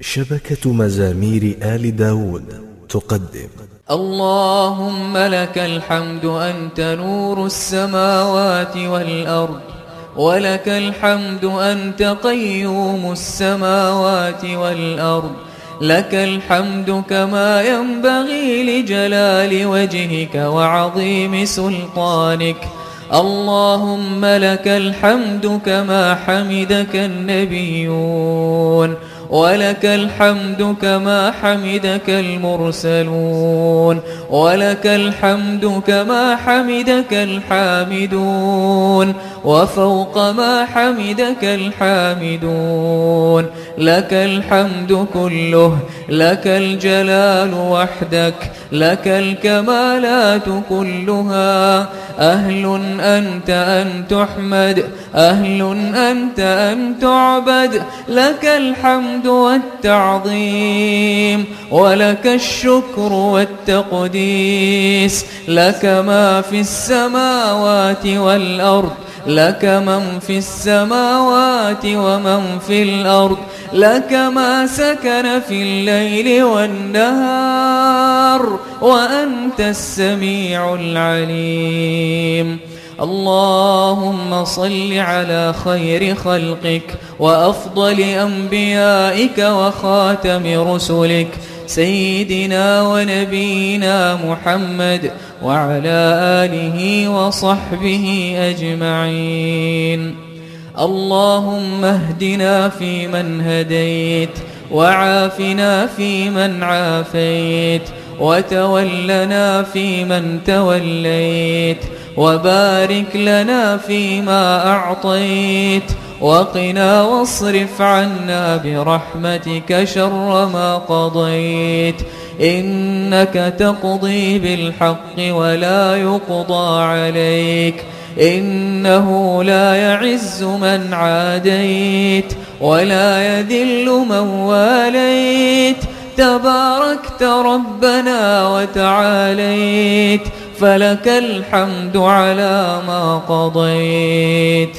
شبكة مزامير آل داود تقدم. اللهم لك الحمد أنت نور السماوات والأرض ولك الحمد أنت قيوم السماوات والأرض لك الحمد كما ينبغي لجلال وجهك وعظيم سلطانك. اللهم لك الحمد كما حمدك النبيون. ولك الحمد كما حمدك المرسلون ولك الحمد كما حمدك الحامدون وفوق ما حمدك الحامدون لك الحمد كله لك الجلال وحدك لك الكمالات كلها. أهل أنت أن تحمد أهل أنت أن تعبد. لك الحمد والتعظيم ولك الشكر والتقديس. لك ما في السماوات والأرض لك من في السماوات ومن في الأرض لك ما سكن في الليل والنهار وأنت السميع العليم. اللهم صل على خير خلقك وأفضل أنبيائك وخاتم رسلك سيدنا ونبينا محمد وعلى آله وصحبه أجمعين. اللهم اهدنا فيمن هديت وعافنا فيمن عافيت وتولنا فيمن توليت وبارك لنا فيما أعطيت وقنا واصرف عنا برحمتك شر ما قضيت إنك تقضي بالحق ولا يقضى عليك. إنه لا يعز من عاديت ولا يذل من واليت. تباركت ربنا وتعاليت. فلك الحمد على ما قضيت.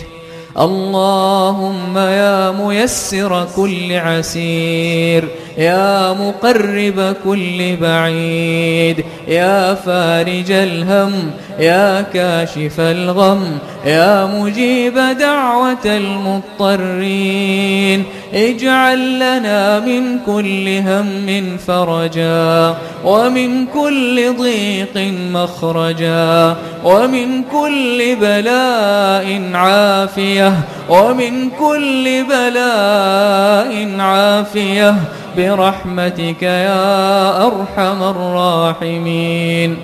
اللهم يا ميسر كل عسير. يا مقرب كل بعيد يا فارج الهم يا كاشف الغم يا مجيب دعوة المضطرين. اجعل لنا من كل هم فرجا ومن كل ضيق مخرجا ومن كل بلاء عافية ومن كل بلاء عافية. برحمتك يا أرحم الراحمين.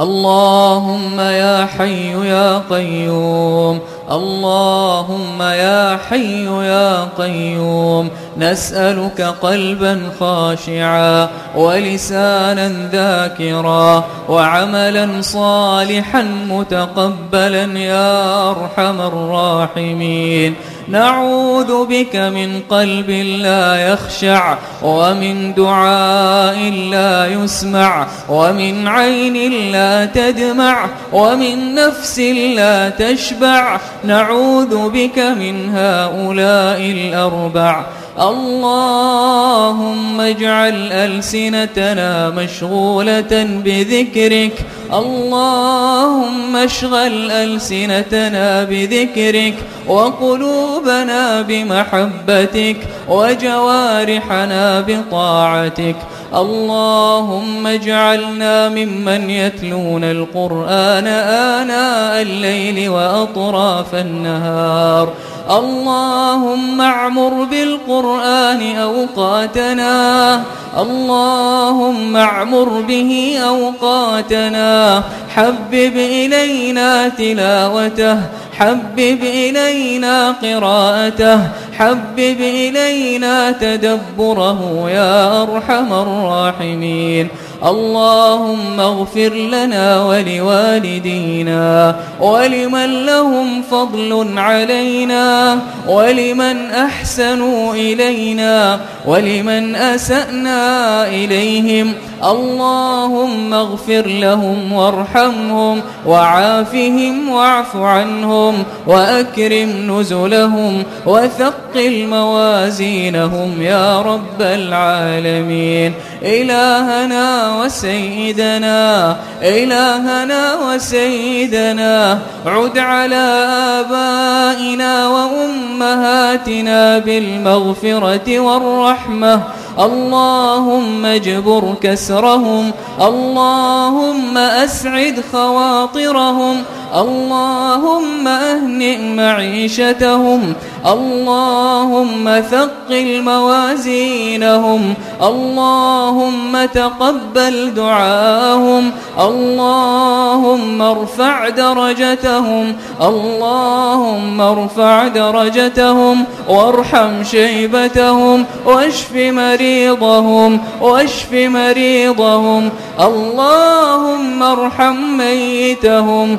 اللهم يا حي يا قيوم اللهم يا حي يا قيوم نسألك قلبا خاشعا ولسانا ذاكرا وعملا صالحا متقبلا يا أرحم الراحمين. نعوذ بك من قلب لا يخشع ومن دعاء لا يسمع ومن عين لا تدمع ومن نفس لا تشبع. نعوذ بك من هؤلاء الأربع. اللهم اجعل ألسنتنا مشغولة بذكرك. اللهم اشغل ألسنتنا بذكرك وقلوبنا بمحبتك وجوارحنا بطاعتك. اللهم اجعلنا ممن يتلون القرآن آناء الليل وأطراف النهار. اللهم اعمر بالقرآن أوقاتنا. اللهم اعمر به أوقاتنا. حبب إلينا تلاوته. حبب إلينا قراءته. حبب إلينا تدبره يا أرحم الراحمين. اللهم اغفر لنا ولوالدينا ولمن لهم فضل علينا ولمن أحسنوا إلينا ولمن أسأنا إليهم اللهم اغفر لهم وارحمهم وعافهم واعف عنهم وأكرم نزلهم وثقل موازينهم يا رب العالمين. إلهنا وسيدنا إلهنا وسيدنا عد على آبائنا وأمهاتنا بالمغفرة والرحمة. اللهم اجبر كسرهم اللهم أسعد خواطرهم اللهم أهنئ معيشتهم اللهم ثقل موازينهم اللهم تقبل دعاهم اللهم ارفع درجتهم اللهم ارفع درجتهم وارحم شيبتهم واشف مريضهم واشف مريضهم اللهم ارحم ميتهم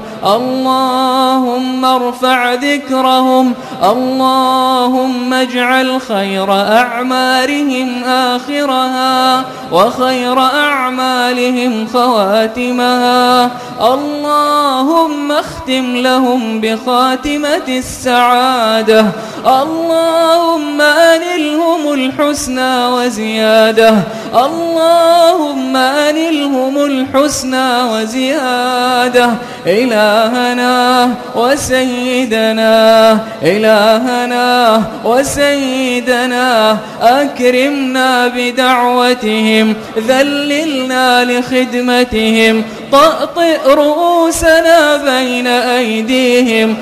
ارفع ذكرهم اللهم اجعل خير أعمالهم آخرها وخير أعمالهم خواتمها. اللهم اختم لهم بخاتمة السعادة. اللهم أنلهم الحسنى وزيادة. اللهم أنلهم الحسنى وزيادة. إلهنا وسيدنا إلهنا وسيدنا أكرمنا بدعوتهم ذللنا لخدمتهم طأطئ رؤوسنا بين أيديهم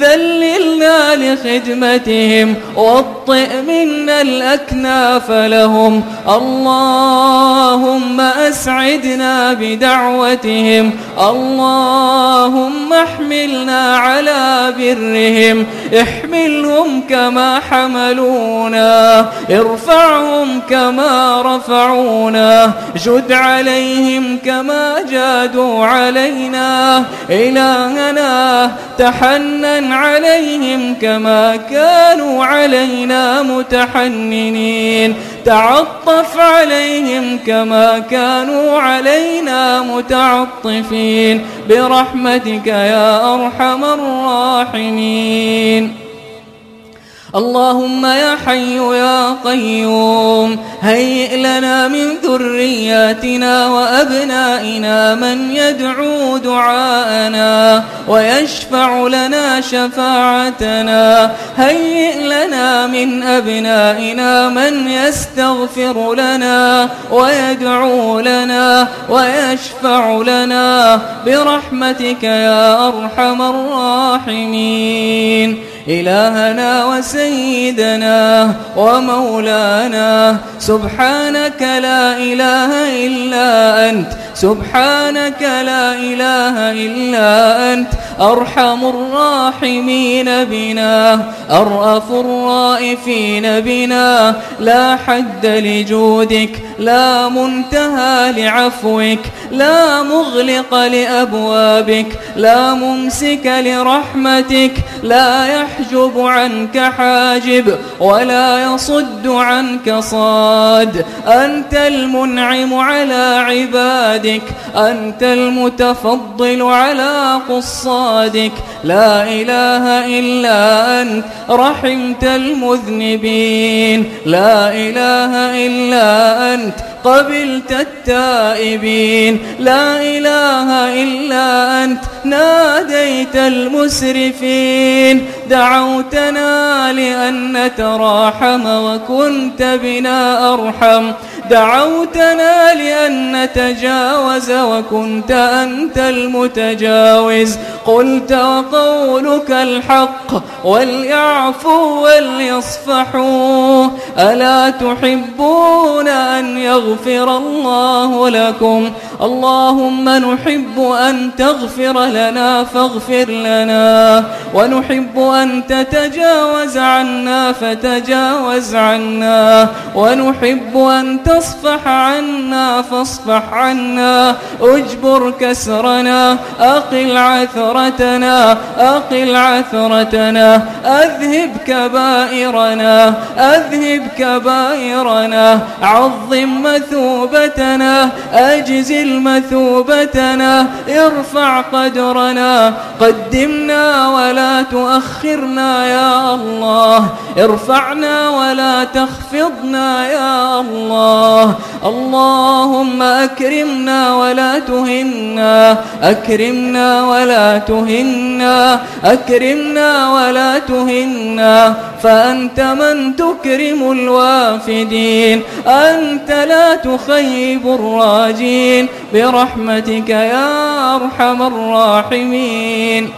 ذللنا لخدمتهم واطئ منا الأكناف لهم. اللهم أسعدنا بدعوتهم. اللهم احملنا على برهم. احملهم كما حملونا. ارفعهم كما رفعونا. جد عليهم كما جادوا علينا. إلهنا تحنن عليهم كما كانوا علينا متحننين تعطف عليهم كما كانوا علينا متعطفين برحمتك يا أرحم الراحمين اللهم يا حي يا قيوم هيئ لنا من ذرياتنا وأبنائنا من يدعو دعاءنا ويشفع لنا شفاعتنا. هيئ لنا من أبنائنا من يستغفر لنا ويدعو لنا ويشفع لنا. برحمتك يا أرحم الراحمين. إلهنا وسيدنا ومولانا. سبحانك لا إله إلا أنت. سبحانك لا إله إلا أنت. أرحم الراحمين بنا. أرأف الرائفين بنا. لا حد لجودك. لا منتهى لعفوك. لا مغلق لأبوابك. لا ممسك لرحمتك. لا يحجب عنك حاجب ولا يصد عنك صاد. أنت المنعم على عبادك أنت المتفضل على قصادك. لا إله إلا أنت رحمت المذنبين. لا إله إلا أنت قبلت التائبين. لا إله إلا أنت ناديت المسرفين. دعوتنا لأن نتراحم وكنت بنا أرحم. دعوتنا لأن نتجاوز وكنت أنت المتجاوز. قلت وقولك الحق وليعفوا وليصفحوا ألا تحبون أن يغفر الله لكم؟ اللهم نحب أن تغفر لنا فاغفر لنا. ونحب أن تتجاوز عنا فتجاوز عنا. ونحب أن تصفح عنا فاصفح عنا. اجبر كسرنا أقل عثرتنا أقل عثرتنا. أذهب كبائرنا أذهب كبائرنا. عظم مثوبتنا أجزل مثوبتنا. ارفع قدرنا. قدمنا ولا تؤخرنا يا الله. ارفعنا ولا تخفضنا يا الله. اللهم أكرمنا ولا تهنا. أكرمنا ولا تهنا. أكرمنا ولا تهنا. فأنت من تكرم الوافدين. أنت لا تخيب الراجين. برحمتك يا أرحم الراحمين.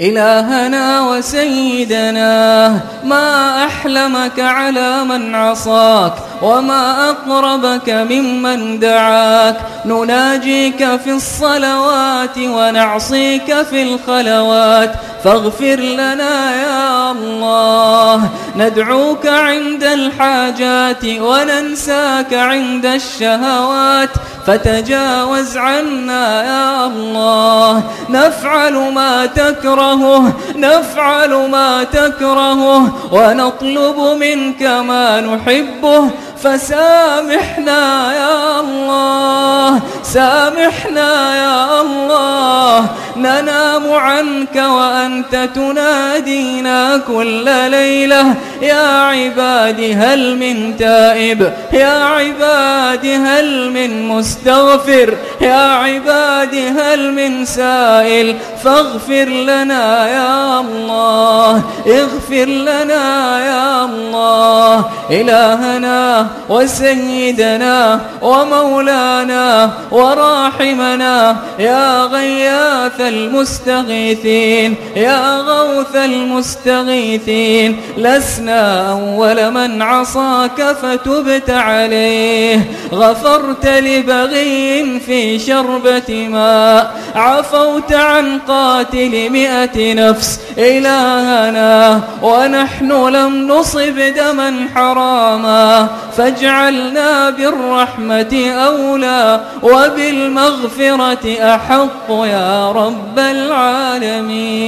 إلهنا وسيدنا ما أحلمك على من عصاك. وما أقربك ممن دعاك نناجيك في الصلوات ونعصيك في الخلوات فاغفر لنا يا الله ندعوك عند الحاجات وننساك عند الشهوات فتجاوز عنا يا الله نفعل ما تكرهه نفعل ما تكرهه ونطلب منك ما نحبه فسامحنا يا الله سامحنا يا الله. ننام عنك وأنت تنادينا كل ليلة. يا عبادي هل من تائب؟ يا عبادي هل من مستغفر؟ يا عبادي هل من سائل؟ فاغفر لنا يا الله اغفر لنا يا الله. إلهنا وسيدنا ومولانا وراحمنا يا غياث المستغيثين يا غوث المستغيثين لسنا أول من عصاك فتبت عليه غفرت لبغي في شربة ماء عفوت عن قاتل مئة نفس إلهنا ونحن لم نصب دما حراما فاجعلنا بالرحمة أولى وبالمغفرة أحق يا رب العالمين.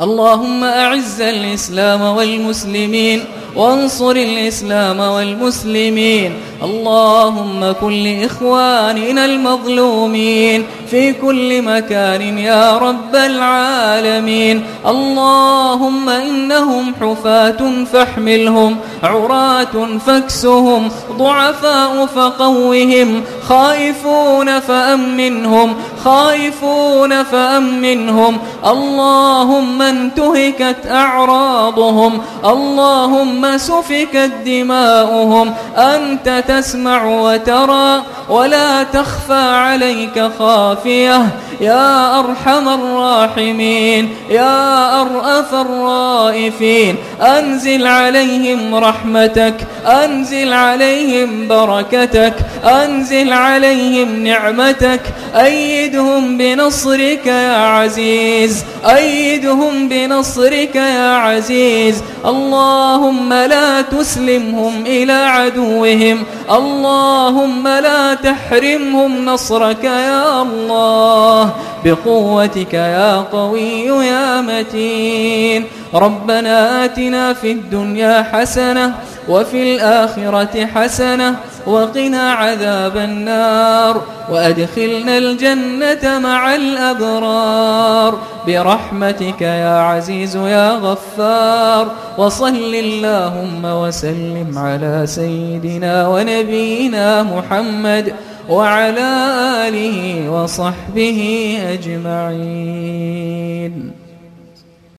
اللهم أعز الإسلام والمسلمين وانصر الإسلام والمسلمين. اللهم كن لإخواننا المظلومين في كل مكان يا رب العالمين. اللهم إنهم حفاة فاحملهم عراة فاكسهم ضعفاء فقوهم خائفون فأمنهم خائفون فأمنهم. اللهم انتهكت أعراضهم. اللهم سفكت دماؤهم أنت تسمع وترى ولا تخفى عليك خافية يا أرحم الراحمين يا أرأف الرائفين أنزل عليهم رحمتك أنزل عليهم بركتك أنزل عليهم نعمتك أيدهم بنصرك يا عزيز أيدهم بنصرك يا عزيز اللهم لا تسلمهم إلى عدوهم. اللهم لا تحرمهم نصرك يا الله. بقوتك يا قوي يا متين. ربنا آتنا في الدنيا حسنة وفي الآخرة حسنة وقنا عذاب النار وأدخلنا الجنة مع الأبرار برحمتك يا عزيز يا غفار وصل اللهم وسلم على سيدنا ونبينا محمد وعلى آله وصحبه أجمعين